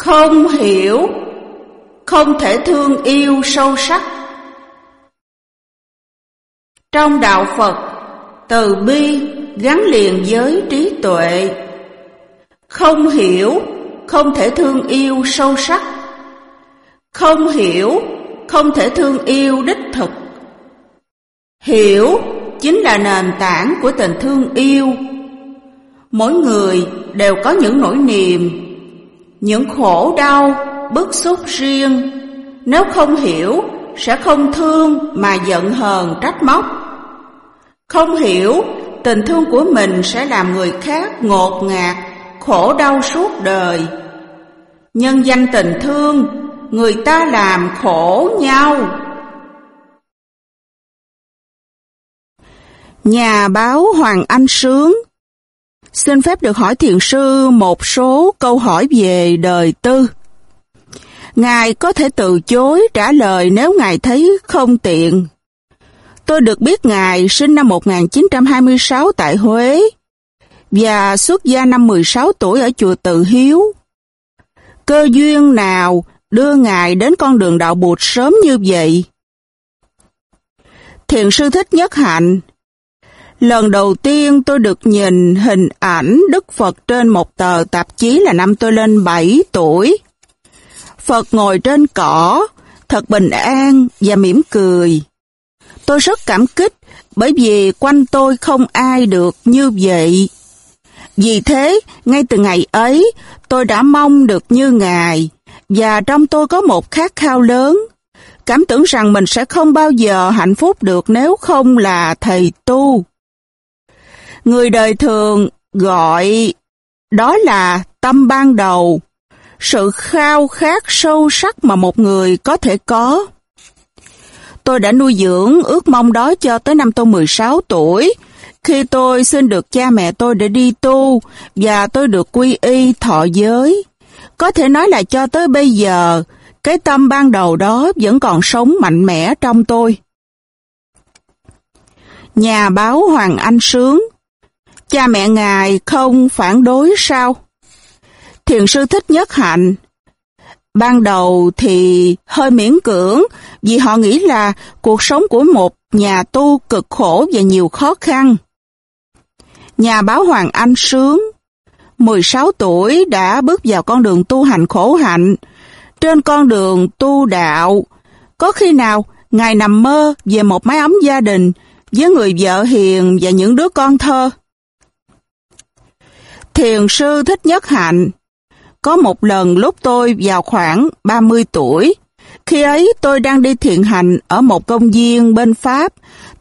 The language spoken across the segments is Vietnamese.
Không hiểu, không thể thương yêu sâu sắc. Trong đạo Phật, từ bi gắn liền với trí tuệ. Không hiểu, không thể thương yêu sâu sắc. Không hiểu, không thể thương yêu đích thực. Hiểu chính là nền tảng của tình thương yêu. Mỗi người đều có những nỗi niềm, những khổ đau, bức xúc riêng. Nếu không hiểu, sẽ không thương mà giận hờn trách móc. Không hiểu, tình thương của mình sẽ làm người khác ngột ngạt, khổ đau suốt đời. Nhân danh tình thương, người ta làm khổ nhau. Nhà báo Hoàng Anh Sướng Xin phép được hỏi thiền sư một số câu hỏi về đời tư. Ngài có thể từ chối trả lời nếu Ngài thấy không tiện. Tôi được biết Ngài sinh năm 1926 tại Huế và xuất gia năm 16 tuổi ở chùa Từ Hiếu. Cơ duyên nào đưa Ngài đến con đường đạo bụt sớm như vậy? Thiền sư Thích Nhất Hạnh Lần đầu tiên tôi được nhìn hình ảnh Đức Phật trên một tờ tạp chí là năm tôi lên 7 tuổi. Phật ngồi trên cỏ, thật bình an và mỉm cười. Tôi rất cảm kích bởi vì quanh tôi không ai được như vậy. Vì thế, ngay từ ngày ấy, tôi đã mong được như Ngài, và trong tôi có một khát khao lớn, cảm tưởng rằng mình sẽ không bao giờ hạnh phúc được nếu không là thầy tu. Người đời thường gọi đó là tâm ban đầu, sự khao khát sâu sắc mà một người có thể có. Tôi đã nuôi dưỡng ước mong đó cho tới năm tôi 16 tuổi, khi tôi xin được cha mẹ tôi để đi tu và tôi được quy y thọ giới. Có thể nói là cho tới bây giờ, cái tâm ban đầu đó vẫn còn sống mạnh mẽ trong tôi. Nhà báo Hoàng Anh Sướng Cha mẹ ngài không phản đối sao? Thiền sư thích nhất hạnh. Ban đầu thì hơi miễn cưỡng vì họ nghĩ là cuộc sống của một nhà tu cực khổ và nhiều khó khăn. Nhà báo Hoàng Anh Sướng, 16 tuổi đã bước vào con đường tu hành khổ hạnh. Trên con đường tu đạo, có khi nào Ngài nằm mơ về một mái ấm gia đình với người vợ hiền và những đứa con thơ? Thiền sư Thích Nhất Hạnh Có một lần lúc tôi vào khoảng 30 tuổi, khi ấy tôi đang đi thiền hành ở một công viên bên Pháp,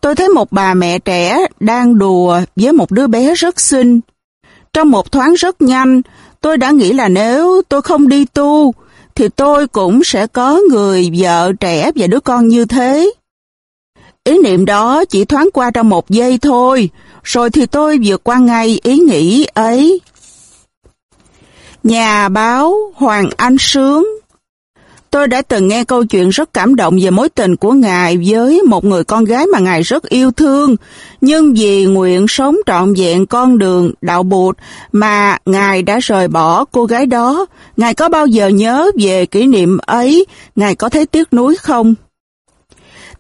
tôi thấy một bà mẹ trẻ đang đùa với một đứa bé rất xinh. Trong một thoáng rất nhanh, tôi đã nghĩ là nếu tôi không đi tu, thì tôi cũng sẽ có người vợ trẻ và đứa con như thế. Ý niệm đó chỉ thoáng qua trong một giây thôi, rồi thì tôi vượt qua ngay ý nghĩ ấy. Nhà báo Hoàng Anh Sướng Tôi đã từng nghe câu chuyện rất cảm động về mối tình của Ngài với một người con gái mà Ngài rất yêu thương, nhưng vì nguyện sống trọn vẹn con đường đạo bụt mà Ngài đã rời bỏ cô gái đó. Ngài có bao giờ nhớ về kỷ niệm ấy? Ngài có thấy tiếc nuối không?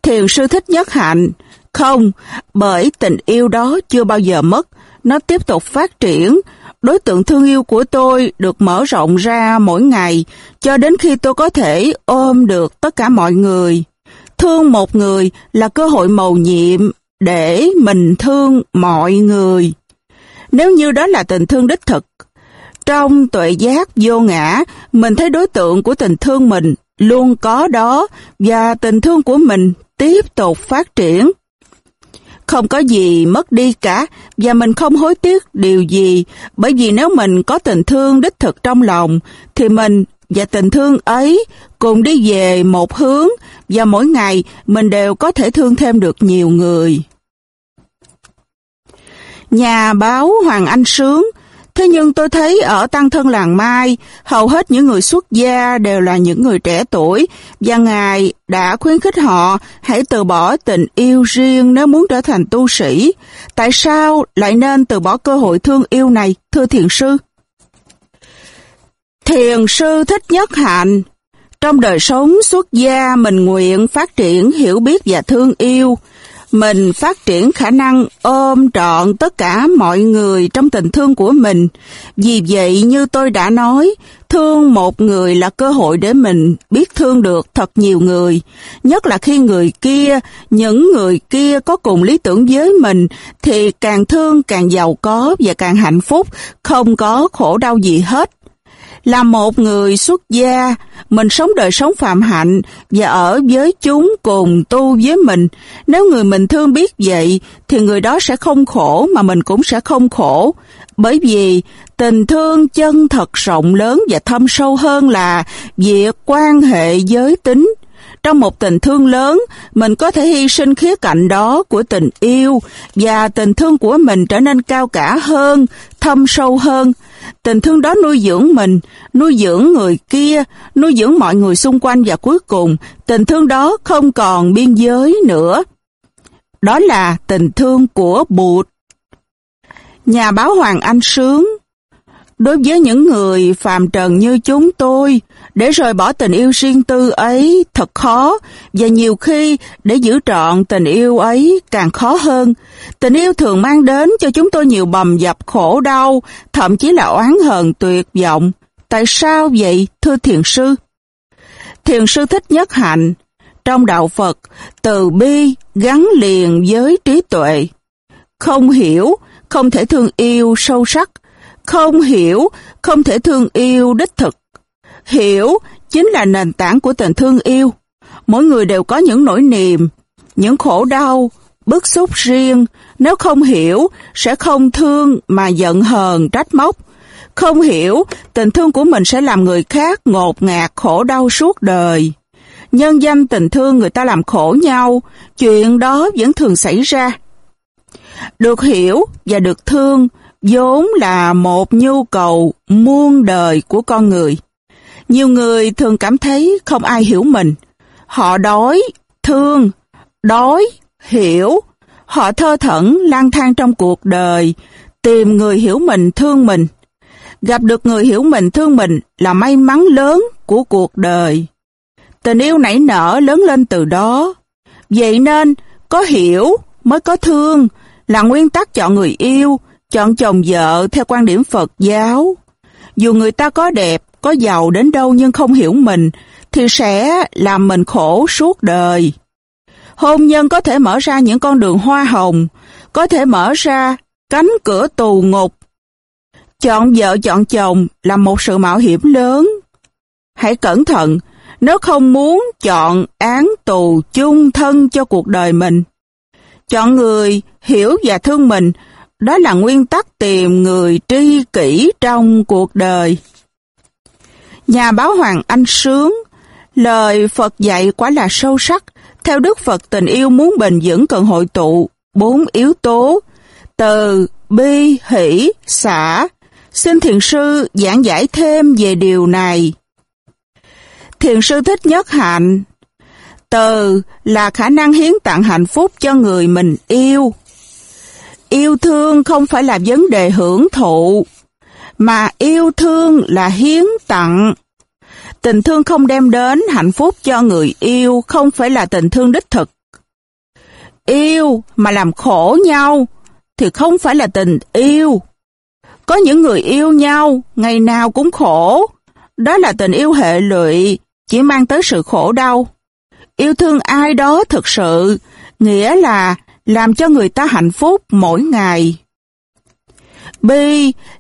Thiền sư thích nhất hạnh, không, bởi tình yêu đó chưa bao giờ mất, nó tiếp tục phát triển. Đối tượng thương yêu của tôi được mở rộng ra mỗi ngày, cho đến khi tôi có thể ôm được tất cả mọi người. Thương một người là cơ hội mầu nhiệm để mình thương mọi người. Nếu như đó là tình thương đích thực, trong tuệ giác vô ngã, mình thấy đối tượng của tình thương mình luôn có đó và tình thương của mình tiếp tục phát triển. Không có gì mất đi cả, và mình không hối tiếc điều gì, bởi vì nếu mình có tình thương đích thực trong lòng, thì mình và tình thương ấy cùng đi về một hướng, và mỗi ngày mình đều có thể thương thêm được nhiều người. Nhà báo Hoàng Anh Sướng Thế nhưng tôi thấy ở Tăng Thân Làng Mai, hầu hết những người xuất gia đều là những người trẻ tuổi và Ngài đã khuyến khích họ hãy từ bỏ tình yêu riêng nếu muốn trở thành tu sĩ. Tại sao lại nên từ bỏ cơ hội thương yêu này, thưa thiền sư? Thiền sư Thích Nhất Hạnh Trong đời sống xuất gia mình nguyện phát triển hiểu biết và thương yêu, mình phát triển khả năng ôm trọn tất cả mọi người trong tình thương của mình. Vì vậy như tôi đã nói, thương một người là cơ hội để mình biết thương được thật nhiều người. Nhất là khi người kia, những người kia có cùng lý tưởng với mình thì càng thương càng giàu có và càng hạnh phúc, không có khổ đau gì hết. Là một người xuất gia, mình sống đời sống phạm hạnh và ở với chúng cùng tu với mình. Nếu người mình thương biết vậy, thì người đó sẽ không khổ mà mình cũng sẽ không khổ. Bởi vì tình thương chân thật rộng lớn và thâm sâu hơn là việc quan hệ giới tính. Trong một tình thương lớn, mình có thể hy sinh khía cạnh đó của tình yêu và tình thương của mình trở nên cao cả hơn, thâm sâu hơn. Tình thương đó nuôi dưỡng mình, nuôi dưỡng người kia, nuôi dưỡng mọi người xung quanh và cuối cùng, tình thương đó không còn biên giới nữa. Đó là tình thương của Bụt. Nhà báo Hoàng Anh Sướng Đối với những người phàm trần như chúng tôi, để rời bỏ tình yêu riêng tư ấy thật khó, và nhiều khi để giữ trọn tình yêu ấy càng khó hơn. Tình yêu thường mang đến cho chúng tôi nhiều bầm dập khổ đau, thậm chí là oán hờn tuyệt vọng. Tại sao vậy, thưa thiền sư? Thiền sư thích nhất hạnh. Trong đạo Phật, từ bi gắn liền với trí tuệ. Không hiểu, không thể thương yêu sâu sắc, không hiểu, không thể thương yêu đích thực. Hiểu chính là nền tảng của tình thương yêu. Mỗi người đều có những nỗi niềm, những khổ đau, bức xúc riêng. Nếu không hiểu, sẽ không thương mà giận hờn, trách móc. Không hiểu, tình thương của mình sẽ làm người khác ngột ngạt khổ đau suốt đời. Nhân danh tình thương người ta làm khổ nhau, chuyện đó vẫn thường xảy ra. Được hiểu và được thương vốn là một nhu cầu muôn đời của con người. Nhiều người thường cảm thấy không ai hiểu mình. Họ đói, thương, đói, hiểu. Họ thơ thẩn lang thang trong cuộc đời, tìm người hiểu mình, thương mình. Gặp được người hiểu mình, thương mình là may mắn lớn của cuộc đời. Tình yêu nảy nở lớn lên từ đó. Vậy nên, có hiểu mới có thương, là nguyên tắc chọn người yêu, chọn chồng vợ theo quan điểm Phật giáo. Dù người ta có đẹp, có giàu đến đâu nhưng không hiểu mình, thì sẽ làm mình khổ suốt đời. Hôn nhân có thể mở ra những con đường hoa hồng, có thể mở ra cánh cửa tù ngục. Chọn vợ chọn chồng là một sự mạo hiểm lớn. Hãy cẩn thận, nếu không muốn chọn án tù chung thân cho cuộc đời mình. Chọn người hiểu và thương mình đó là nguyên tắc tìm người tri kỷ trong cuộc đời. Nhà báo Hoàng Anh Sướng, lời Phật dạy quá là sâu sắc. Theo Đức Phật tình yêu muốn bền vững cần hội tụ bốn yếu tố từ bi, hỷ, xả. Xin thiền sư giảng giải thêm về điều này. Thiền sư thích nhất hạnh. Từ là khả năng hiến tặng hạnh phúc cho người mình yêu. Yêu thương không phải là vấn đề hưởng thụ, mà yêu thương là hiến tặng. Tình thương không đem đến hạnh phúc cho người yêu không phải là tình thương đích thực. Yêu mà làm khổ nhau thì không phải là tình yêu. Có những người yêu nhau ngày nào cũng khổ, đó là tình yêu hệ lụy, chỉ mang tới sự khổ đau. Yêu thương ai đó thực sự, nghĩa là làm cho người ta hạnh phúc mỗi ngày. B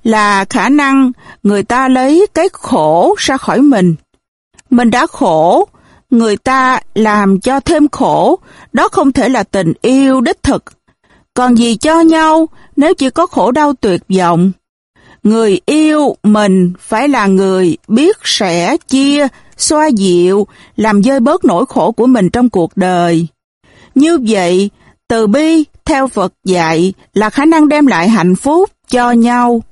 là khả năng người ta lấy cái khổ ra khỏi mình. Mình đã khổ, người ta làm cho thêm khổ, đó không thể là tình yêu đích thực. Còn gì cho nhau nếu chỉ có khổ đau tuyệt vọng? Người yêu mình phải là người biết sẻ, chia, xoa dịu, làm dơi bớt nỗi khổ của mình trong cuộc đời. Như vậy, từ bi, theo Phật dạy, là khả năng đem lại hạnh phúc cho nhau.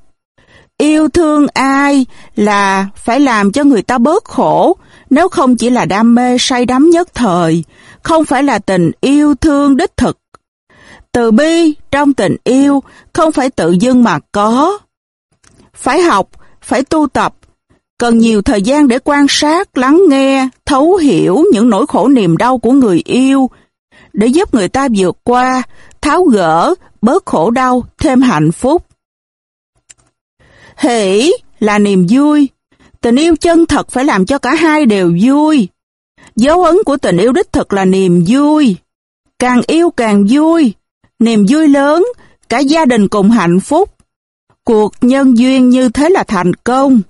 Yêu thương ai là phải làm cho người ta bớt khổ, nếu không chỉ là đam mê say đắm nhất thời, không phải là tình yêu thương đích thực. Từ bi trong tình yêu không phải tự dưng mà có. Phải học, phải tu tập, cần nhiều thời gian để quan sát, lắng nghe, thấu hiểu những nỗi khổ niềm đau của người yêu, để giúp người ta vượt qua, tháo gỡ, bớt khổ đau, thêm hạnh phúc. Hỷ là niềm vui, tình yêu chân thật phải làm cho cả hai đều vui. Dấu ấn của tình yêu đích thực là niềm vui. Càng yêu càng vui, niềm vui lớn, cả gia đình cùng hạnh phúc. Cuộc nhân duyên như thế là thành công.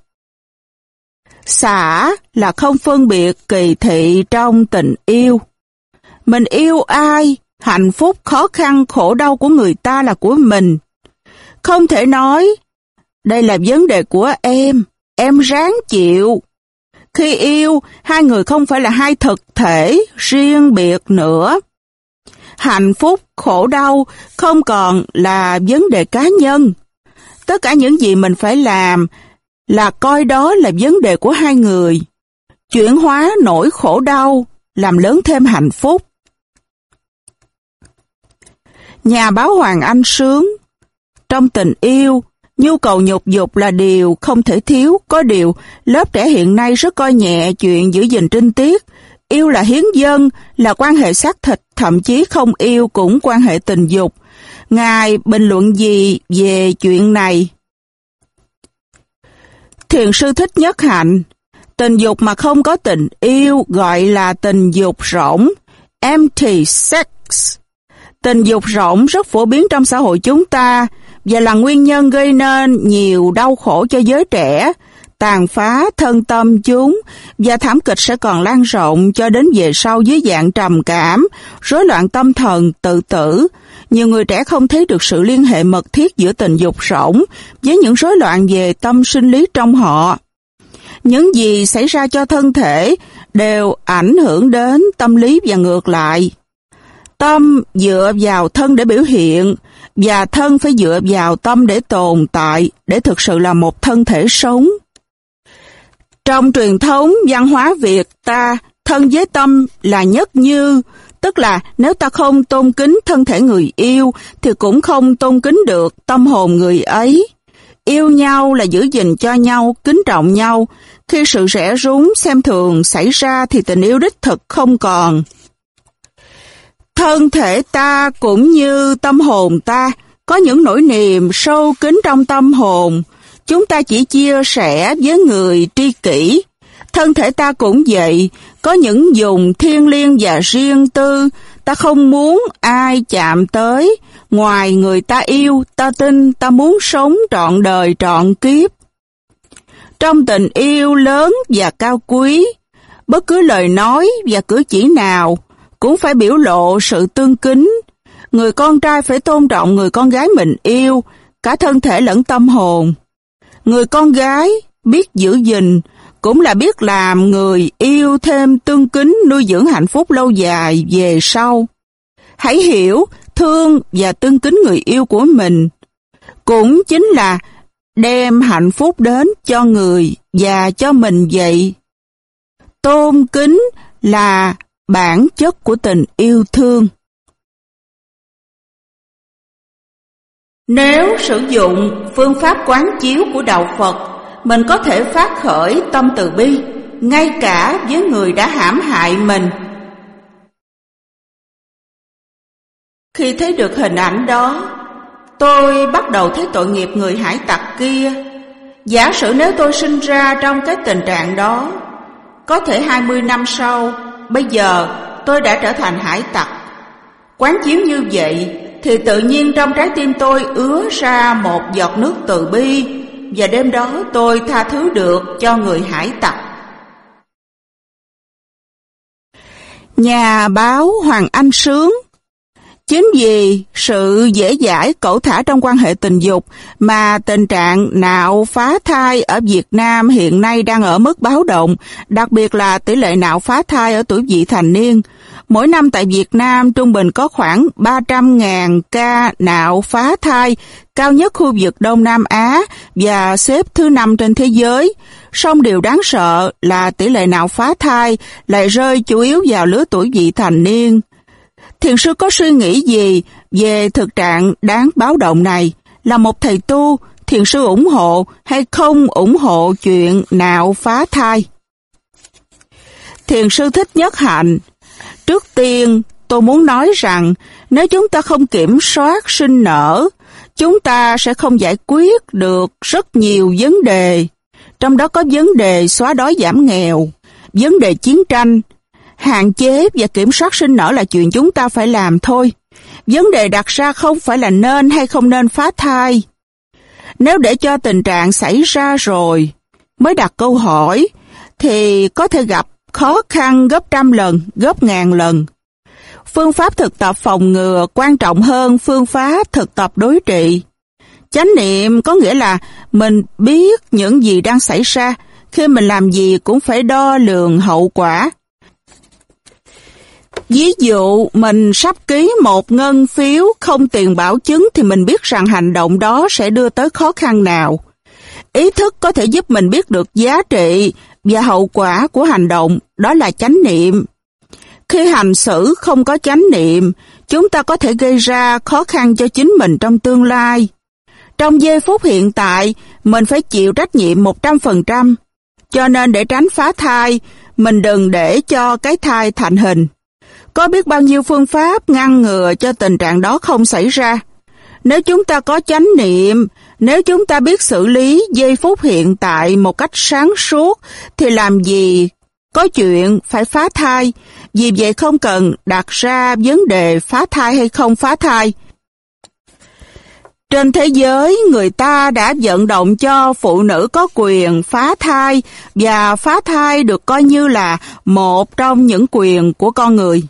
Xả là không phân biệt kỳ thị trong tình yêu. Mình yêu ai, hạnh phúc, khó khăn, khổ đau của người ta là của mình. Không thể nói, đây là vấn đề của em, em ráng chịu. Khi yêu, hai người không phải là hai thực thể riêng biệt nữa. Hạnh phúc, khổ đau không còn là vấn đề cá nhân. Tất cả những gì mình phải làm là coi đó là vấn đề của hai người. Chuyển hóa nỗi khổ đau, làm lớn thêm hạnh phúc. Nhà báo Hoàng Anh sướng. Trong tình yêu, nhu cầu nhục dục là điều không thể thiếu. Có điều, lớp trẻ hiện nay rất coi nhẹ chuyện giữ gìn trinh tiết. Yêu là hiến dân, là quan hệ xác thịt, thậm chí không yêu cũng quan hệ tình dục. Ngài bình luận gì về chuyện này? Thiền sư thích nhất hạnh, tình dục mà không có tình yêu gọi là tình dục rỗng, empty sex. Tình dục rỗng rất phổ biến trong xã hội chúng ta và là nguyên nhân gây nên nhiều đau khổ cho giới trẻ, tàn phá thân tâm chúng và thảm kịch sẽ còn lan rộng cho đến về sau dưới dạng trầm cảm, rối loạn tâm thần, tự tử. Nhiều người trẻ không thấy được sự liên hệ mật thiết giữa tình dục rỗng với những rối loạn về tâm sinh lý trong họ. Những gì xảy ra cho thân thể đều ảnh hưởng đến tâm lý và ngược lại. Tâm dựa vào thân để biểu hiện, và thân phải dựa vào tâm để tồn tại, để thực sự là một thân thể sống. Trong truyền thống văn hóa Việt ta, thân với tâm là nhất như, tức là nếu ta không tôn kính thân thể người yêu, thì cũng không tôn kính được tâm hồn người ấy. Yêu nhau là giữ gìn cho nhau, kính trọng nhau. Khi sự rẻ rúng, xem thường xảy ra thì tình yêu đích thực không còn. Thân thể ta cũng như tâm hồn ta, có những nỗi niềm sâu kín trong tâm hồn. Chúng ta chỉ chia sẻ với người tri kỷ. Thân thể ta cũng vậy, có những dùng thiên liêng và riêng tư, ta không muốn ai chạm tới. Ngoài người ta yêu, ta tin, ta muốn sống trọn đời trọn kiếp. Trong tình yêu lớn và cao quý, bất cứ lời nói và cử chỉ nào cũng phải biểu lộ sự tương kính. Người con trai phải tôn trọng người con gái mình yêu, cả thân thể lẫn tâm hồn. Người con gái biết giữ gìn, cũng là biết làm người yêu thêm tương kính nuôi dưỡng hạnh phúc lâu dài về sau. Hãy hiểu, thương và tương kính người yêu của mình. Cũng chính là đem hạnh phúc đến cho người và cho mình vậy. Tôn kính là bản chất của tình yêu thương. Nếu sử dụng phương pháp quán chiếu của Đạo Phật, mình có thể phát khởi tâm từ bi, ngay cả với người đã hãm hại mình. Khi thấy được hình ảnh đó, tôi bắt đầu thấy tội nghiệp người hải tặc kia. Giả sử nếu tôi sinh ra trong cái tình trạng đó, có thể 20 năm sau bây giờ tôi đã trở thành hải tặc. Quán chiếu như vậy thì tự nhiên trong trái tim tôi ứa ra một giọt nước từ bi, và đêm đó tôi tha thứ được cho người hải tặc. Nhà báo Hoàng Anh Sướng Chính vì sự dễ dãi cẩu thả trong quan hệ tình dục mà tình trạng nạo phá thai ở Việt Nam hiện nay đang ở mức báo động, đặc biệt là tỷ lệ nạo phá thai ở tuổi vị thành niên. Mỗi năm tại Việt Nam trung bình có khoảng 300.000 ca nạo phá thai, cao nhất khu vực Đông Nam Á và xếp thứ năm trên thế giới. Song điều đáng sợ là tỷ lệ nạo phá thai lại rơi chủ yếu vào lứa tuổi vị thành niên. Thiền sư có suy nghĩ gì về thực trạng đáng báo động này? Là một thầy tu, thiền sư ủng hộ hay không ủng hộ chuyện nạo phá thai. Thiền sư thích nhất hạnh. Trước tiên, tôi muốn nói rằng nếu chúng ta không kiểm soát sinh nở, chúng ta sẽ không giải quyết được rất nhiều vấn đề. Trong đó có vấn đề xóa đói giảm nghèo, vấn đề chiến tranh, hạn chế và kiểm soát sinh nở là chuyện chúng ta phải làm thôi. Vấn đề đặt ra không phải là nên hay không nên phá thai. Nếu để cho tình trạng xảy ra rồi mới đặt câu hỏi thì có thể gặp khó khăn gấp trăm lần, gấp ngàn lần. Phương pháp thực tập phòng ngừa quan trọng hơn phương pháp thực tập đối trị. Chánh niệm có nghĩa là mình biết những gì đang xảy ra, khi mình làm gì cũng phải đo lường hậu quả. Ví dụ mình sắp ký một ngân phiếu không tiền bảo chứng thì mình biết rằng hành động đó sẽ đưa tới khó khăn nào. Ý thức có thể giúp mình biết được giá trị và hậu quả của hành động, đó là chánh niệm. Khi hành xử không có chánh niệm, chúng ta có thể gây ra khó khăn cho chính mình trong tương lai. Trong giây phút hiện tại, mình phải chịu trách nhiệm 100%. Cho nên để tránh phá thai, mình đừng để cho cái thai thành hình. Có biết bao nhiêu phương pháp ngăn ngừa cho tình trạng đó không xảy ra. Nếu chúng ta có chánh niệm, nếu chúng ta biết xử lý giây phút hiện tại một cách sáng suốt, thì làm gì có chuyện phải phá thai, vì vậy không cần đặt ra vấn đề phá thai hay không phá thai. Trên thế giới, người ta đã vận động cho phụ nữ có quyền phá thai và phá thai được coi như là một trong những quyền của con người.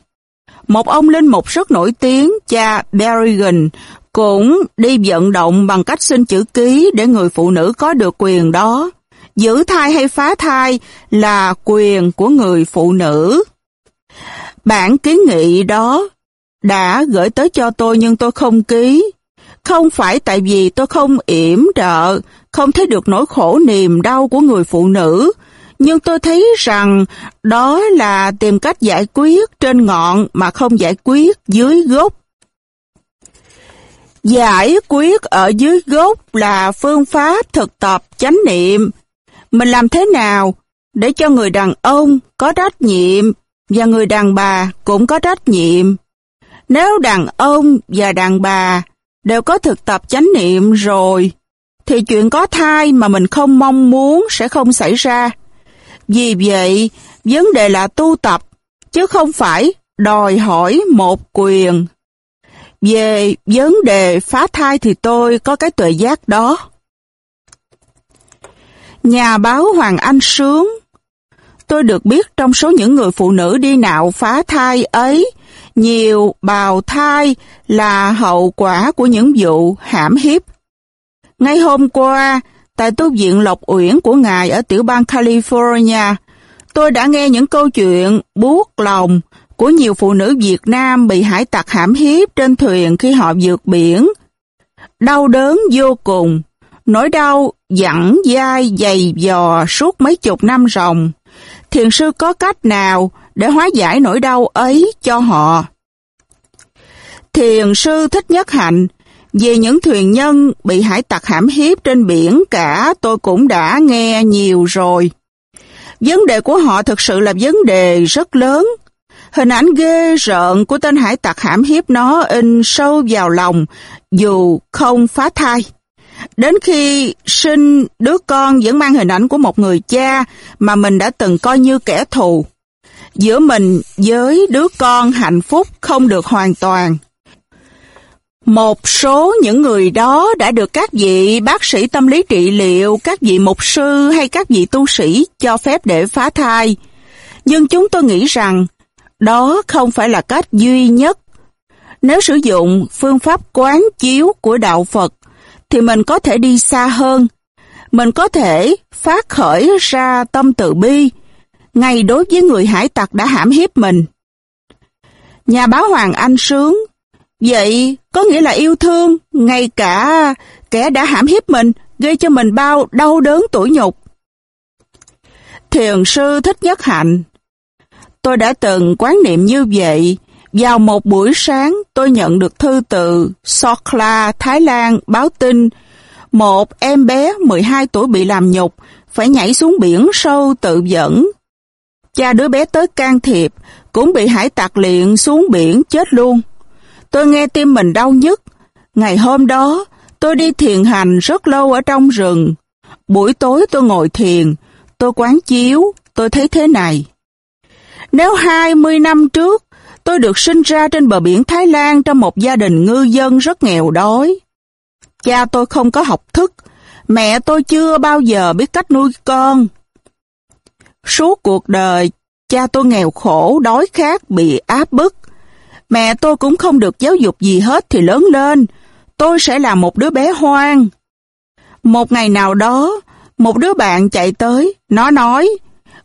Một ông linh mục rất nổi tiếng, cha Berrigan, cũng đi vận động bằng cách xin chữ ký để người phụ nữ có được quyền đó. Giữ thai hay phá thai là quyền của người phụ nữ. Bản kiến nghị đó đã gửi tới cho tôi nhưng tôi không ký. Không phải tại vì tôi không yểm trợ, không thấy được nỗi khổ niềm đau của người phụ nữ, nhưng tôi thấy rằng đó là tìm cách giải quyết trên ngọn mà không giải quyết dưới gốc. Giải quyết ở dưới gốc là phương pháp thực tập chánh niệm. Mình làm thế nào để cho người đàn ông có trách nhiệm và người đàn bà cũng có trách nhiệm? Nếu đàn ông và đàn bà đều có thực tập chánh niệm rồi, thì chuyện có thai mà mình không mong muốn sẽ không xảy ra. Vì vậy, vấn đề là tu tập, chứ không phải đòi hỏi một quyền. Về vấn đề phá thai thì tôi có cái tuệ giác đó. Nhà báo Hoàng Anh Sướng Tôi được biết trong số những người phụ nữ đi nạo phá thai ấy, nhiều bào thai là hậu quả của những vụ hãm hiếp. Ngay hôm qua, tại tu viện Lộc Uyển của Ngài ở tiểu bang California, tôi đã nghe những câu chuyện buốt lòng của nhiều phụ nữ Việt Nam bị hải tặc hãm hiếp trên thuyền khi họ vượt biển. Đau đớn vô cùng, nỗi đau dặn dai dày dò suốt mấy chục năm ròng. Thiền sư có cách nào để hóa giải nỗi đau ấy cho họ? Thiền sư thích nhất hạnh về những thuyền nhân bị hải tặc hãm hiếp trên biển cả, tôi cũng đã nghe nhiều rồi. Vấn đề của họ thực sự là vấn đề rất lớn. Hình ảnh ghê rợn của tên hải tặc hãm hiếp nó in sâu vào lòng, dù không phá thai. Đến khi sinh đứa con vẫn mang hình ảnh của một người cha mà mình đã từng coi như kẻ thù. Giữa mình với đứa con hạnh phúc không được hoàn toàn. Một số những người đó đã được các vị bác sĩ tâm lý trị liệu, các vị mục sư hay các vị tu sĩ cho phép để phá thai. Nhưng chúng tôi nghĩ rằng đó không phải là cách duy nhất. Nếu sử dụng phương pháp quán chiếu của Đạo Phật thì mình có thể đi xa hơn. Mình có thể phát khởi ra tâm từ bi, ngay đối với người hải tặc đã hãm hiếp mình. Nhà báo Hoàng Anh Sướng Vậy có nghĩa là yêu thương, ngay cả kẻ đã hãm hiếp mình, gây cho mình bao đau đớn tủi nhục. Thiền sư Thích Nhất Hạnh Tôi đã từng quán niệm như vậy. Vào một buổi sáng, tôi nhận được thư từ Sokla, Thái Lan, báo tin. Một em bé 12 tuổi bị làm nhục, phải nhảy xuống biển sâu tự dẫn. Cha đứa bé tới can thiệp, cũng bị hải tặc liện xuống biển chết luôn. Tôi nghe tim mình đau nhức. Ngày hôm đó, tôi đi thiền hành rất lâu ở trong rừng. Buổi tối tôi ngồi thiền, tôi quán chiếu, tôi thấy thế này. Nếu 20 năm trước, tôi được sinh ra trên bờ biển Thái Lan trong một gia đình ngư dân rất nghèo đói. Cha tôi không có học thức, mẹ tôi chưa bao giờ biết cách nuôi con. Suốt cuộc đời, cha tôi nghèo khổ, đói khát, bị áp bức. Mẹ tôi cũng không được giáo dục gì hết thì lớn lên, tôi sẽ là một đứa bé hoang. Một ngày nào đó, một đứa bạn chạy tới, nó nói,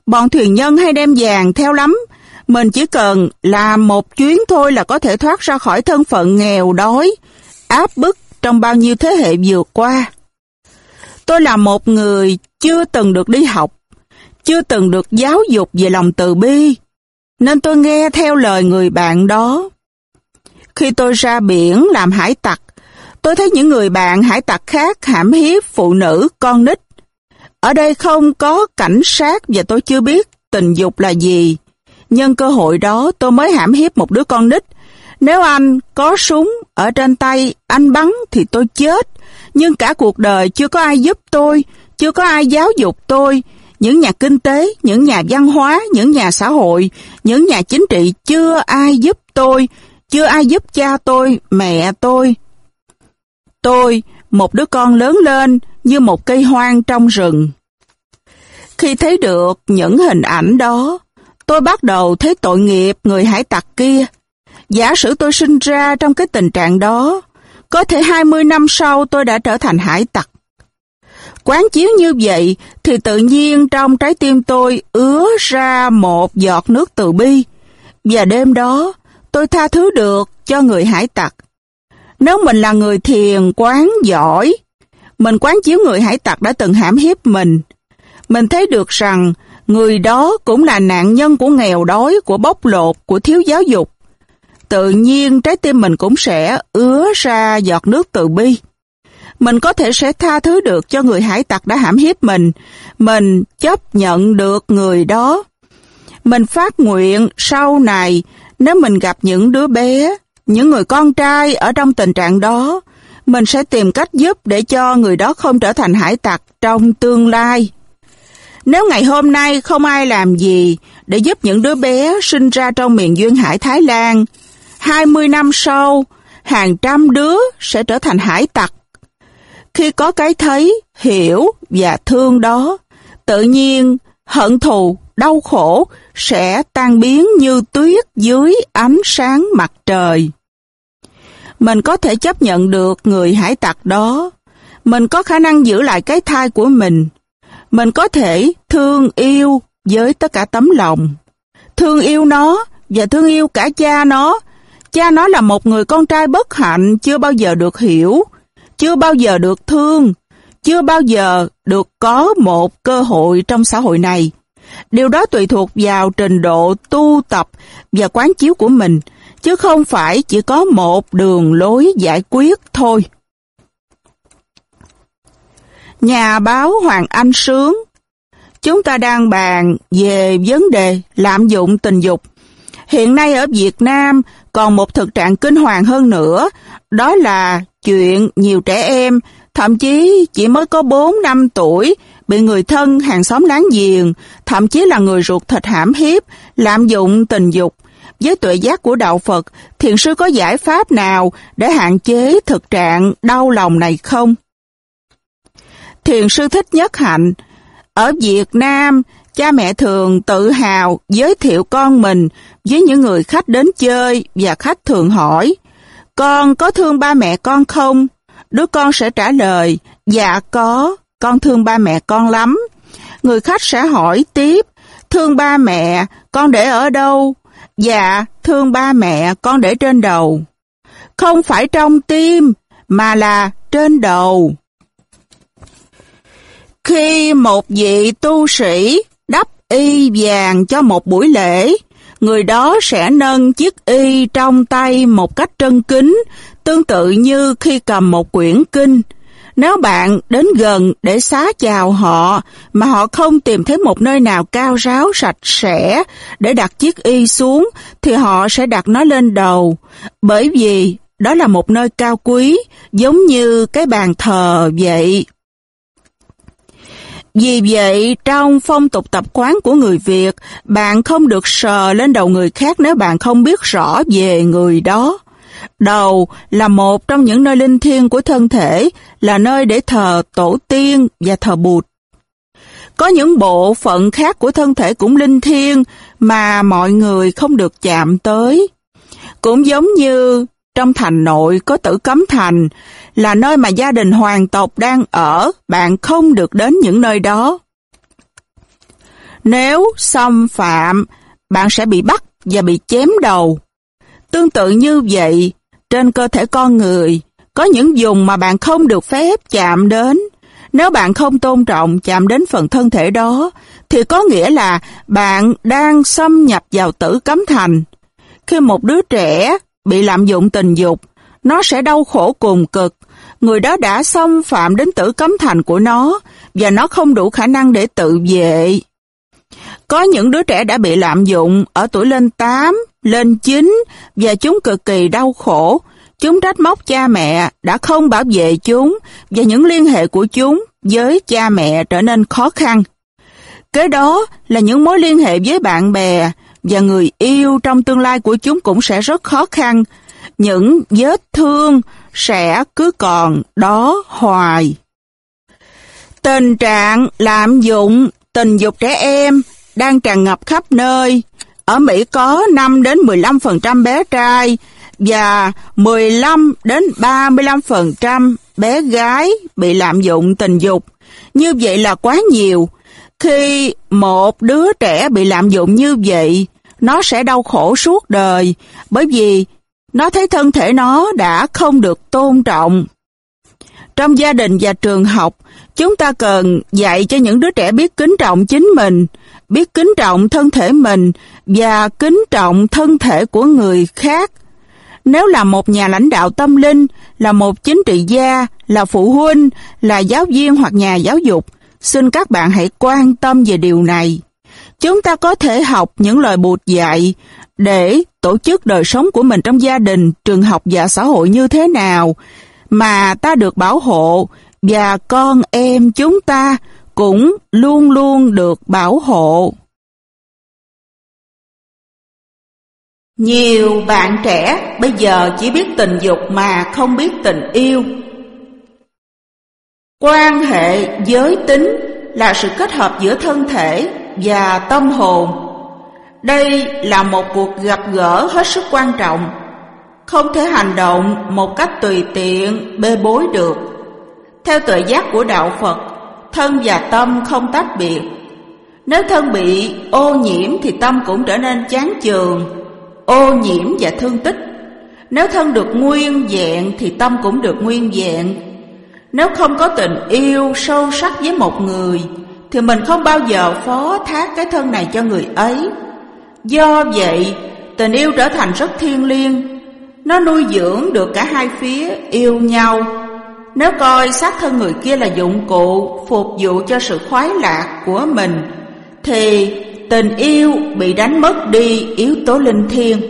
bọn thuyền nhân hay đem vàng theo lắm, mình chỉ cần làm một chuyến thôi là có thể thoát ra khỏi thân phận nghèo đói, áp bức trong bao nhiêu thế hệ vừa qua. Tôi là một người chưa từng được đi học, chưa từng được giáo dục về lòng từ bi, nên tôi nghe theo lời người bạn đó. Khi tôi ra biển làm hải tặc, tôi thấy những người bạn hải tặc khác hãm hiếp phụ nữ, con nít. Ở đây không có cảnh sát và tôi chưa biết tình dục là gì. Nhân cơ hội đó tôi mới hãm hiếp một đứa con nít. Nếu anh có súng ở trên tay, anh bắn thì tôi chết. Nhưng cả cuộc đời chưa có ai giúp tôi, chưa có ai giáo dục tôi. Những nhà kinh tế, những nhà văn hóa, những nhà xã hội, những nhà chính trị chưa ai giúp tôi, chưa ai giúp cha tôi, mẹ tôi. Tôi, một đứa con lớn lên như một cây hoang trong rừng. Khi thấy được những hình ảnh đó, tôi bắt đầu thấy tội nghiệp người hải tặc kia. Giả sử tôi sinh ra trong cái tình trạng đó, có thể 20 năm sau tôi đã trở thành hải tặc. Quán chiếu như vậy thì tự nhiên trong trái tim tôi ứa ra một giọt nước từ bi. Và đêm đó tôi tha thứ được cho người hải tặc. Nếu mình là người thiền quán giỏi, mình quán chiếu người hải tặc đã từng hãm hiếp mình. Mình thấy được rằng người đó cũng là nạn nhân của nghèo đói, của bóc lột, của thiếu giáo dục. Tự nhiên trái tim mình cũng sẽ ứa ra giọt nước từ bi. Mình có thể sẽ tha thứ được cho người hải tặc đã hãm hiếp mình. Mình chấp nhận được người đó. Mình phát nguyện sau này nếu mình gặp những đứa bé, những người con trai ở trong tình trạng đó, mình sẽ tìm cách giúp để cho người đó không trở thành hải tặc trong tương lai. Nếu ngày hôm nay không ai làm gì để giúp những đứa bé sinh ra trong miền duyên hải Thái Lan, 20 năm sau, hàng trăm đứa sẽ trở thành hải tặc. Khi có cái thấy, hiểu và thương đó, tự nhiên hận thù, đau khổ sẽ tan biến như tuyết dưới ánh sáng mặt trời. Mình có thể chấp nhận được người hải tặc đó. Mình có khả năng giữ lại cái thai của mình. Mình có thể thương yêu với tất cả tấm lòng. Thương yêu nó và thương yêu cả cha nó. Cha nó là một người con trai bất hạnh chưa bao giờ được hiểu, chưa bao giờ được thương, chưa bao giờ được có một cơ hội trong xã hội này. Điều đó tùy thuộc vào trình độ tu tập và quán chiếu của mình, chứ không phải chỉ có một đường lối giải quyết thôi. Nhà báo Hoàng Anh Sướng Chúng ta đang bàn về vấn đề lạm dụng tình dục. Hiện nay ở Việt Nam còn một thực trạng kinh hoàng hơn nữa, đó là chuyện nhiều trẻ em, thậm chí chỉ mới có 4 năm tuổi, bị người thân, hàng xóm láng giềng, thậm chí là người ruột thịt hãm hiếp, lạm dụng tình dục. Với tuệ giác của Đạo Phật, thiền sư có giải pháp nào để hạn chế thực trạng đau lòng này không? Thiền sư Thích Nhất Hạnh Ở Việt Nam, cha mẹ thường tự hào giới thiệu con mình với những người khách đến chơi và khách thường hỏi Con có thương ba mẹ con không? Đứa con sẽ trả lời Dạ có con thương ba mẹ con lắm. Người khách sẽ hỏi tiếp, thương ba mẹ, con để ở đâu? Dạ, thương ba mẹ, con để trên đầu. Không phải trong tim, mà là trên đầu. Khi một vị tu sĩ đắp y vàng cho một buổi lễ, người đó sẽ nâng chiếc y trong tay một cách trân kính, tương tự như khi cầm một quyển kinh. Nếu bạn đến gần để xá chào họ mà họ không tìm thấy một nơi nào cao ráo sạch sẽ để đặt chiếc y xuống thì họ sẽ đặt nó lên đầu bởi vì đó là một nơi cao quý giống như cái bàn thờ vậy. Vì vậy, trong phong tục tập quán của người Việt, bạn không được sờ lên đầu người khác nếu bạn không biết rõ về người đó. Đầu là một trong những nơi linh thiêng của thân thể, là nơi để thờ tổ tiên và thờ bụt. Có những bộ phận khác của thân thể cũng linh thiêng mà mọi người không được chạm tới. Cũng giống như trong thành nội có tử cấm thành, là nơi mà gia đình hoàng tộc đang ở, bạn không được đến những nơi đó. Nếu xâm phạm, bạn sẽ bị bắt và bị chém đầu. Tương tự như vậy, trên cơ thể con người, có những vùng mà bạn không được phép chạm đến. Nếu bạn không tôn trọng chạm đến phần thân thể đó, thì có nghĩa là bạn đang xâm nhập vào tử cấm thành. Khi một đứa trẻ bị lạm dụng tình dục, nó sẽ đau khổ cùng cực. Người đó đã xâm phạm đến tử cấm thành của nó và nó không đủ khả năng để tự vệ. Có những đứa trẻ đã bị lạm dụng ở tuổi lên 8, lên 9 và chúng cực kỳ đau khổ. Chúng trách móc cha mẹ đã không bảo vệ chúng và những liên hệ của chúng với cha mẹ trở nên khó khăn. Kế đó là những mối liên hệ với bạn bè và người yêu trong tương lai của chúng cũng sẽ rất khó khăn. Những vết thương sẽ cứ còn đó hoài. Tình trạng lạm dụng tình dục trẻ em đang tràn ngập khắp nơi. Ở Mỹ có 5 đến 15% bé trai và 15 đến 35% bé gái bị lạm dụng tình dục. Như vậy là quá nhiều. Khi một đứa trẻ bị lạm dụng như vậy, nó sẽ đau khổ suốt đời bởi vì nó thấy thân thể nó đã không được tôn trọng. Trong gia đình và trường học, chúng ta cần dạy cho những đứa trẻ biết kính trọng chính mình, biết kính trọng thân thể mình và kính trọng thân thể của người khác. Nếu là một nhà lãnh đạo tâm linh, là một chính trị gia, là phụ huynh, là giáo viên hoặc nhà giáo dục, xin các bạn hãy quan tâm về điều này. Chúng ta có thể học những lời bụt dạy để tổ chức đời sống của mình trong gia đình, trường học và xã hội như thế nào mà ta được bảo hộ và con em chúng ta cũng luôn luôn được bảo hộ. Nhiều bạn trẻ bây giờ chỉ biết tình dục mà không biết tình yêu. Quan hệ giới tính là sự kết hợp giữa thân thể và tâm hồn. Đây là một cuộc gặp gỡ hết sức quan trọng, không thể hành động một cách tùy tiện bê bối được. Theo tự giác của đạo Phật, thân và tâm không tách biệt. Nếu thân bị ô nhiễm thì tâm cũng trở nên chán chường, ô nhiễm và thương tích. Nếu thân được nguyên vẹn thì tâm cũng được nguyên vẹn. Nếu không có tình yêu sâu sắc với một người thì mình không bao giờ phó thác cái thân này cho người ấy. Do vậy, tình yêu trở thành rất thiêng liêng. Nó nuôi dưỡng được cả hai phía yêu nhau. Nếu coi xác thân người kia là dụng cụ phục vụ cho sự khoái lạc của mình, thì tình yêu bị đánh mất đi yếu tố linh thiêng.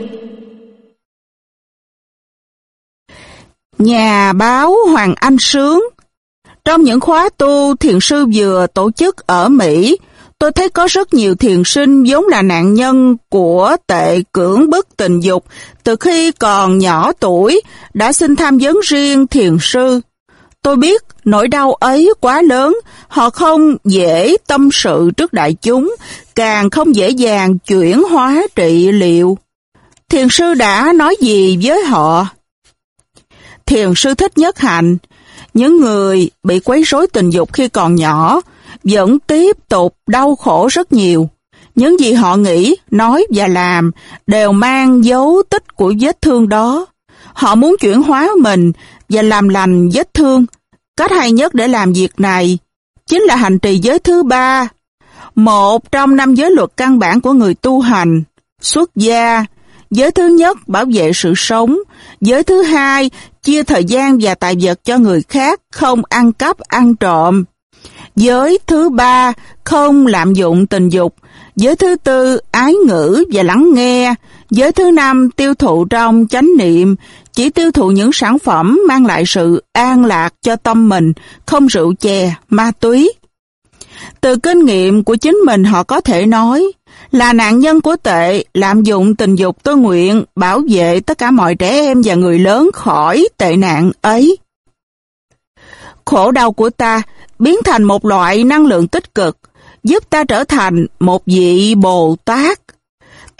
Nhà báo Hoàng Anh Sướng trong những khóa tu thiền sư vừa tổ chức ở Mỹ, tôi thấy có rất nhiều thiền sinh vốn là nạn nhân của tệ cưỡng bức tình dục từ khi còn nhỏ tuổi đã xin tham vấn riêng thiền sư. Tôi biết nỗi đau ấy quá lớn, họ không dễ tâm sự trước đại chúng, càng không dễ dàng chuyển hóa trị liệu. Thiền sư đã nói gì với họ? Thiền sư thích nhất hạnh, những người bị quấy rối tình dục khi còn nhỏ vẫn tiếp tục đau khổ rất nhiều. Những gì họ nghĩ, nói và làm đều mang dấu tích của vết thương đó. Họ muốn chuyển hóa mình và làm lành vết thương. Cách hay nhất để làm việc này chính là hành trì giới thứ ba. Một trong năm giới luật căn bản của người tu hành, xuất gia, Giới thứ nhất bảo vệ sự sống. Giới thứ hai chia thời gian và tài vật cho người khác, không ăn cắp, ăn trộm. Giới thứ ba không lạm dụng tình dục. Giới thứ tư ái ngữ và lắng nghe. Giới thứ năm tiêu thụ trong chánh niệm, chỉ tiêu thụ những sản phẩm mang lại sự an lạc cho tâm mình, không rượu chè, ma túy. Từ kinh nghiệm của chính mình họ có thể nói, là nạn nhân của tệ, lạm dụng tình dục tôi nguyện bảo vệ tất cả mọi trẻ em và người lớn khỏi tệ nạn ấy. Khổ đau của ta biến thành một loại năng lượng tích cực, giúp ta trở thành một vị Bồ Tát.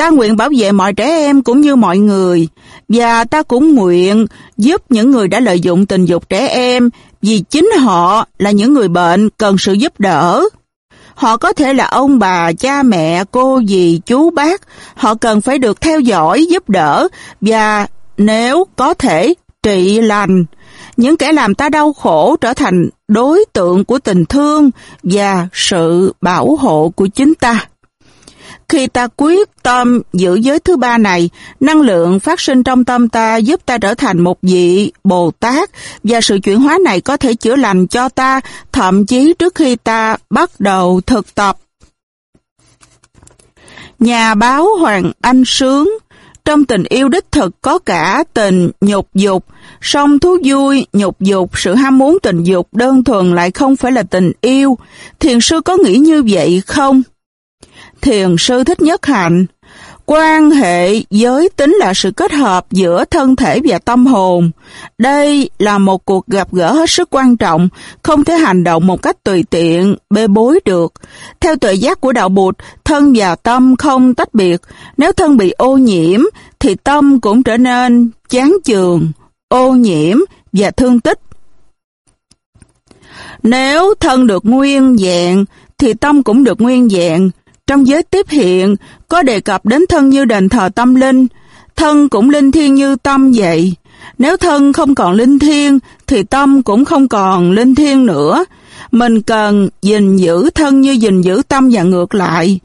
Ta nguyện bảo vệ mọi trẻ em cũng như mọi người, và ta cũng nguyện giúp những người đã lợi dụng tình dục trẻ em vì chính họ là những người bệnh cần sự giúp đỡ. Họ có thể là ông bà, cha mẹ, cô dì, chú bác. Họ cần phải được theo dõi, giúp đỡ và nếu có thể trị lành. Những kẻ làm ta đau khổ trở thành đối tượng của tình thương và sự bảo hộ của chính ta. Khi ta quyết tâm giữ giới thứ ba này, năng lượng phát sinh trong tâm ta giúp ta trở thành một vị Bồ Tát và sự chuyển hóa này có thể chữa lành cho ta thậm chí trước khi ta bắt đầu thực tập. Nhà báo Hoàng Anh Sướng trong tình yêu đích thực có cả tình nhục dục, song thú vui, nhục dục, sự ham muốn tình dục đơn thuần lại không phải là tình yêu. Thiền sư có nghĩ như vậy không? Thiền sư thích nhất hạnh. Quan hệ giới tính là sự kết hợp giữa thân thể và tâm hồn. Đây là một cuộc gặp gỡ hết sức quan trọng, không thể hành động một cách tùy tiện, bê bối được. Theo tuệ giác của đạo Bụt, thân và tâm không tách biệt. Nếu thân bị ô nhiễm, thì tâm cũng trở nên chán chường, ô nhiễm và thương tích. Nếu thân được nguyên dạng, thì tâm cũng được nguyên dạng. Trong giới tiếp hiện, có đề cập đến thân như đền thờ tâm linh, thân cũng linh thiêng như tâm vậy. Nếu thân không còn linh thiêng, thì tâm cũng không còn linh thiêng nữa. Mình cần gìn giữ thân như gìn giữ tâm và ngược lại.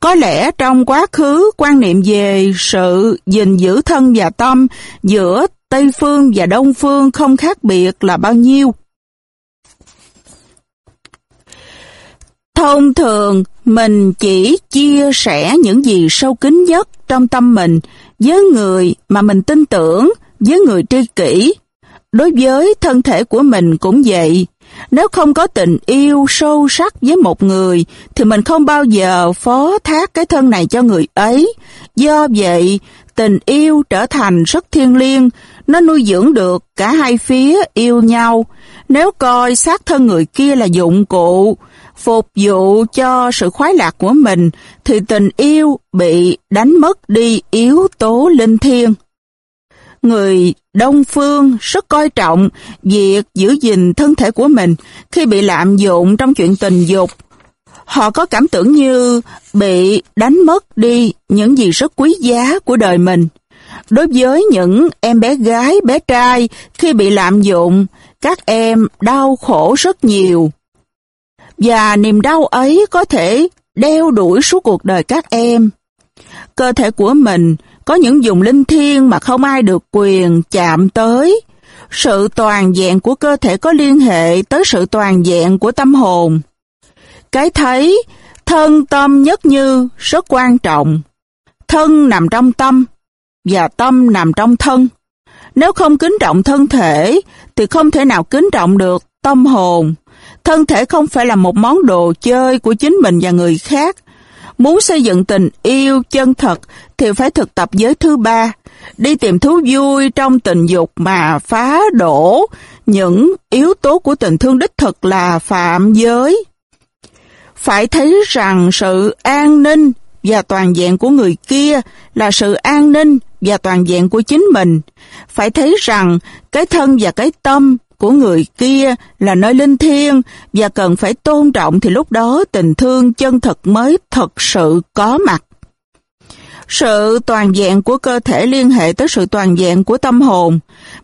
Có lẽ trong quá khứ, quan niệm về sự gìn giữ thân và tâm giữa Tây Phương và Đông Phương không khác biệt là bao nhiêu. Thông thường, mình chỉ chia sẻ những gì sâu kín nhất trong tâm mình với người mà mình tin tưởng, với người tri kỷ. Đối với thân thể của mình cũng vậy. Nếu không có tình yêu sâu sắc với một người, thì mình không bao giờ phó thác cái thân này cho người ấy. Do vậy, tình yêu trở thành rất thiêng liêng, nó nuôi dưỡng được cả hai phía yêu nhau. Nếu coi xác thân người kia là dụng cụ, phục vụ cho sự khoái lạc của mình, thì tình yêu bị đánh mất đi yếu tố linh thiêng. Người Đông Phương rất coi trọng việc giữ gìn thân thể của mình khi bị lạm dụng trong chuyện tình dục. Họ có cảm tưởng như bị đánh mất đi những gì rất quý giá của đời mình. Đối với những em bé gái, bé trai khi bị lạm dụng, các em đau khổ rất nhiều và niềm đau ấy có thể đeo đuổi suốt cuộc đời các em. Cơ thể của mình có những dùng linh thiêng mà không ai được quyền chạm tới. Sự toàn vẹn của cơ thể có liên hệ tới sự toàn vẹn của tâm hồn. Cái thấy, thân tâm nhất như rất quan trọng. Thân nằm trong tâm, và tâm nằm trong thân. Nếu không kính trọng thân thể, thì không thể nào kính trọng được tâm hồn. Thân thể không phải là một món đồ chơi của chính mình và người khác. Muốn xây dựng tình yêu chân thật thì phải thực tập giới thứ ba, đi tìm thú vui trong tình dục mà phá đổ những yếu tố của tình thương đích thực là phạm giới. Phải thấy rằng sự an ninh và toàn diện của người kia là sự an ninh và toàn diện của chính mình. Phải thấy rằng cái thân và cái tâm của người kia là nơi linh thiêng và cần phải tôn trọng thì lúc đó tình thương chân thật mới thật sự có mặt. Sự toàn vẹn của cơ thể liên hệ tới sự toàn vẹn của tâm hồn.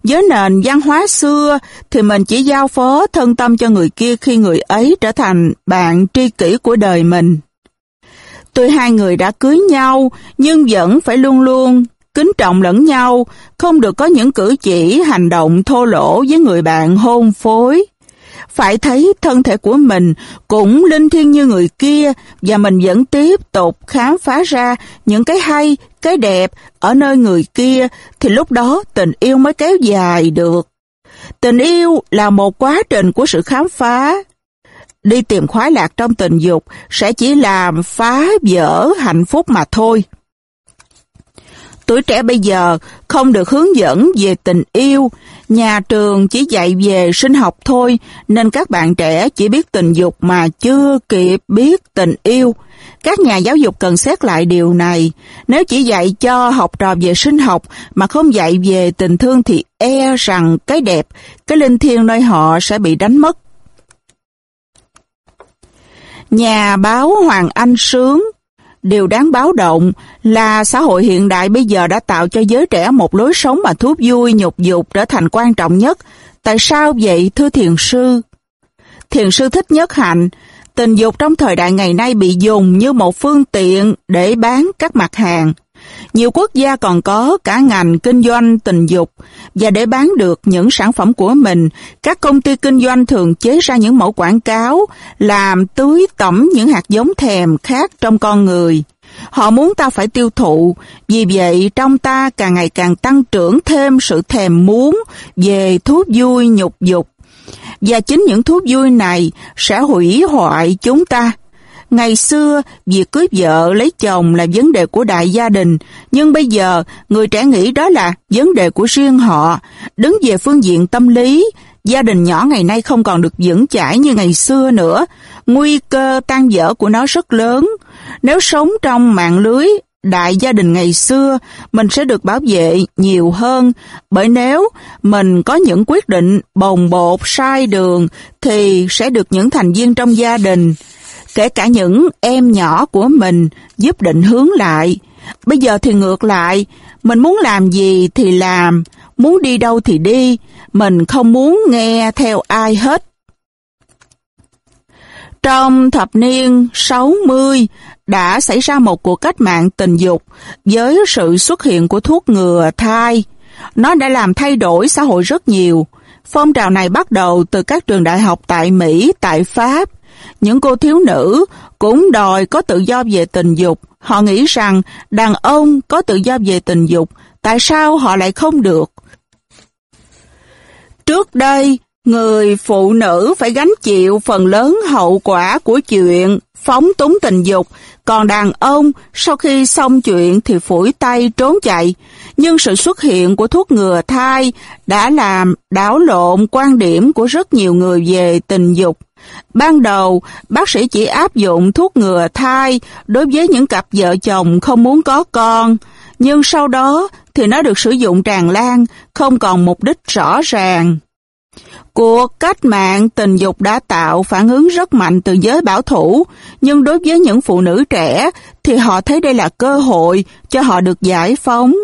Với nền văn hóa xưa thì mình chỉ giao phó thân tâm cho người kia khi người ấy trở thành bạn tri kỷ của đời mình. Tuy hai người đã cưới nhau nhưng vẫn phải luôn luôn kính trọng lẫn nhau, không được có những cử chỉ, hành động thô lỗ với người bạn hôn phối. Phải thấy thân thể của mình cũng linh thiêng như người kia và mình vẫn tiếp tục khám phá ra những cái hay, cái đẹp ở nơi người kia thì lúc đó tình yêu mới kéo dài được. Tình yêu là một quá trình của sự khám phá. Đi tìm khoái lạc trong tình dục sẽ chỉ làm phá vỡ hạnh phúc mà thôi. Tuổi trẻ bây giờ không được hướng dẫn về tình yêu, nhà trường chỉ dạy về sinh học thôi, nên các bạn trẻ chỉ biết tình dục mà chưa kịp biết tình yêu. Các nhà giáo dục cần xét lại điều này. Nếu chỉ dạy cho học trò về sinh học mà không dạy về tình thương thì e rằng cái đẹp, cái linh thiêng nơi họ sẽ bị đánh mất. Nhà báo Hoàng Anh Sướng Điều đáng báo động là xã hội hiện đại bây giờ đã tạo cho giới trẻ một lối sống mà thú vui, nhục dục trở thành quan trọng nhất. Tại sao vậy thưa thiền sư? Thiền sư thích nhất hạnh, tình dục trong thời đại ngày nay bị dùng như một phương tiện để bán các mặt hàng. Nhiều quốc gia còn có cả ngành kinh doanh tình dục và để bán được những sản phẩm của mình, các công ty kinh doanh thường chế ra những mẫu quảng cáo làm tưới tẩm những hạt giống thèm khác trong con người. Họ muốn ta phải tiêu thụ, vì vậy trong ta càng ngày càng tăng trưởng thêm sự thèm muốn về thú vui nhục dục. Và chính những thú vui này sẽ hủy hoại chúng ta. Ngày xưa, việc cưới vợ lấy chồng là vấn đề của đại gia đình, nhưng bây giờ người trẻ nghĩ đó là vấn đề của riêng họ. Đứng về phương diện tâm lý, gia đình nhỏ ngày nay không còn được vững chãi như ngày xưa nữa. Nguy cơ tan vỡ của nó rất lớn. Nếu sống trong mạng lưới đại gia đình ngày xưa, mình sẽ được bảo vệ nhiều hơn, bởi nếu mình có những quyết định bồng bột sai đường thì sẽ được những thành viên trong gia đình kể cả những em nhỏ của mình giúp định hướng lại. Bây giờ thì ngược lại, mình muốn làm gì thì làm, muốn đi đâu thì đi, mình không muốn nghe theo ai hết. Trong thập niên 60 đã xảy ra một cuộc cách mạng tình dục với sự xuất hiện của thuốc ngừa thai. Nó đã làm thay đổi xã hội rất nhiều. Phong trào này bắt đầu từ các trường đại học tại Mỹ, tại Pháp, những cô thiếu nữ cũng đòi có tự do về tình dục. Họ nghĩ rằng đàn ông có tự do về tình dục, tại sao họ lại không được? Trước đây, người phụ nữ phải gánh chịu phần lớn hậu quả của chuyện phóng túng tình dục, còn đàn ông sau khi xong chuyện thì phủi tay trốn chạy. Nhưng sự xuất hiện của thuốc ngừa thai đã làm đảo lộn quan điểm của rất nhiều người về tình dục. Ban đầu, bác sĩ chỉ áp dụng thuốc ngừa thai đối với những cặp vợ chồng không muốn có con, nhưng sau đó thì nó được sử dụng tràn lan, không còn mục đích rõ ràng. Cuộc cách mạng tình dục đã tạo phản ứng rất mạnh từ giới bảo thủ, nhưng đối với những phụ nữ trẻ thì họ thấy đây là cơ hội cho họ được giải phóng.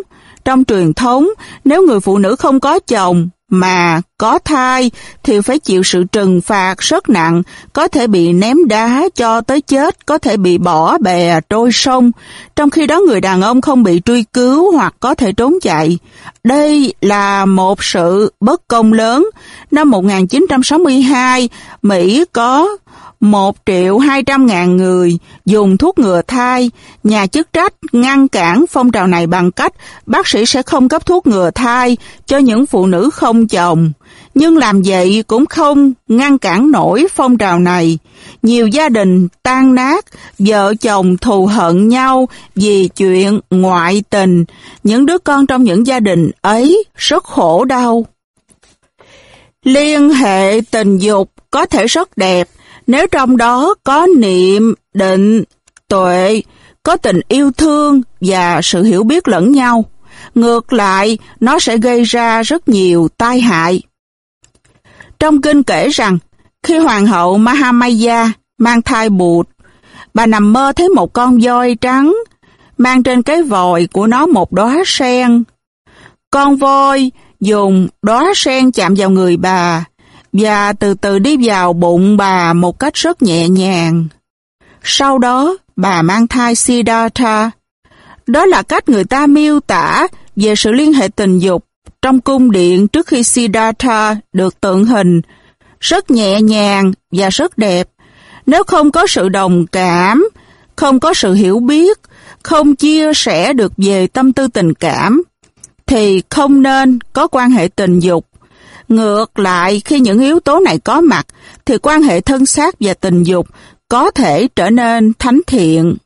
Trong truyền thống, nếu người phụ nữ không có chồng mà có thai thì phải chịu sự trừng phạt rất nặng, có thể bị ném đá cho tới chết, có thể bị bỏ bè trôi sông, trong khi đó người đàn ông không bị truy cứu hoặc có thể trốn chạy. Đây là một sự bất công lớn. Năm 1962, Mỹ có 1 triệu 200 ngàn người dùng thuốc ngừa thai, nhà chức trách ngăn cản phong trào này bằng cách bác sĩ sẽ không cấp thuốc ngừa thai cho những phụ nữ không chồng. Nhưng làm vậy cũng không ngăn cản nổi phong trào này. Nhiều gia đình tan nát, vợ chồng thù hận nhau vì chuyện ngoại tình. Những đứa con trong những gia đình ấy rất khổ đau. Liên hệ tình dục có thể rất đẹp, nếu trong đó có niệm, định, tuệ, có tình yêu thương và sự hiểu biết lẫn nhau, ngược lại nó sẽ gây ra rất nhiều tai hại. Trong kinh kể rằng, khi hoàng hậu Mahamaya mang thai bụt, bà nằm mơ thấy một con voi trắng, mang trên cái vòi của nó một đóa sen. Con voi dùng đóa sen chạm vào người bà, và từ từ đi vào bụng bà một cách rất nhẹ nhàng. Sau đó, bà mang thai Siddhartha. Đó là cách người ta miêu tả về sự liên hệ tình dục trong cung điện trước khi Siddhartha được tượng hình rất nhẹ nhàng và rất đẹp. Nếu không có sự đồng cảm, không có sự hiểu biết, không chia sẻ được về tâm tư tình cảm, thì không nên có quan hệ tình dục. Ngược lại, khi những yếu tố này có mặt, thì quan hệ thân xác và tình dục có thể trở nên thánh thiện.